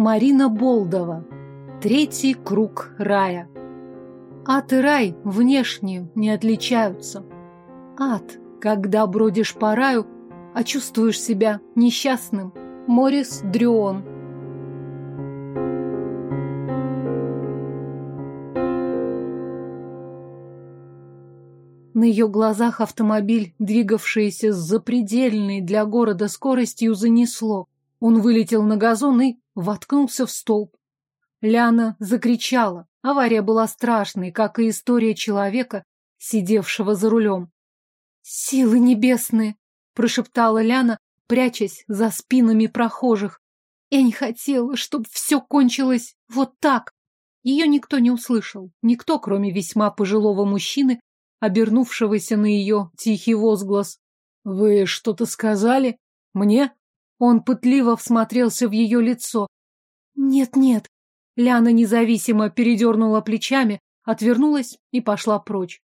Марина Болдова. Третий круг рая. Ад и рай внешне не отличаются. Ад, когда бродишь по раю, а чувствуешь себя несчастным. Морис Дрюон. На ее глазах автомобиль, двигавшийся с запредельной для города скоростью, занесло. Он вылетел на газон и воткнулся в столб. Ляна закричала. Авария была страшной, как и история человека, сидевшего за рулем. «Силы небесные!» — прошептала Ляна, прячась за спинами прохожих. «Я не хотела, чтобы все кончилось вот так!» Ее никто не услышал, никто, кроме весьма пожилого мужчины, обернувшегося на ее тихий возглас. «Вы что-то сказали? Мне?» Он пытливо всмотрелся в ее лицо. «Нет-нет». Ляна независимо передернула плечами, отвернулась и пошла прочь.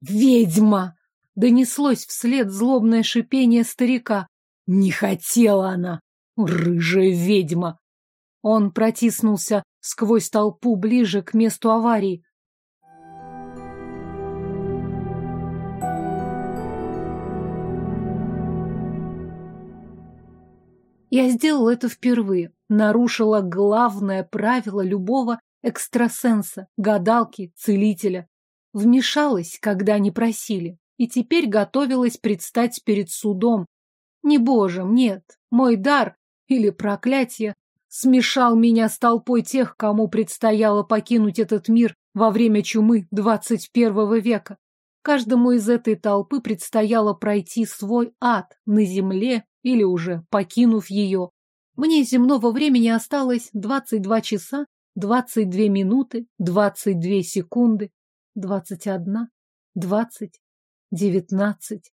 «Ведьма!» — донеслось вслед злобное шипение старика. «Не хотела она! Рыжая ведьма!» Он протиснулся сквозь толпу ближе к месту аварии. Я сделала это впервые. Нарушила главное правило любого экстрасенса, гадалки, целителя. Вмешалась, когда не просили, и теперь готовилась предстать перед судом. Не божем, нет, мой дар или проклятие смешал меня с толпой тех, кому предстояло покинуть этот мир во время чумы двадцать первого века. Каждому из этой толпы предстояло пройти свой ад на земле или уже покинув ее. Мне земного времени осталось 22 часа, 22 минуты, 22 секунды, 21, 20, 19.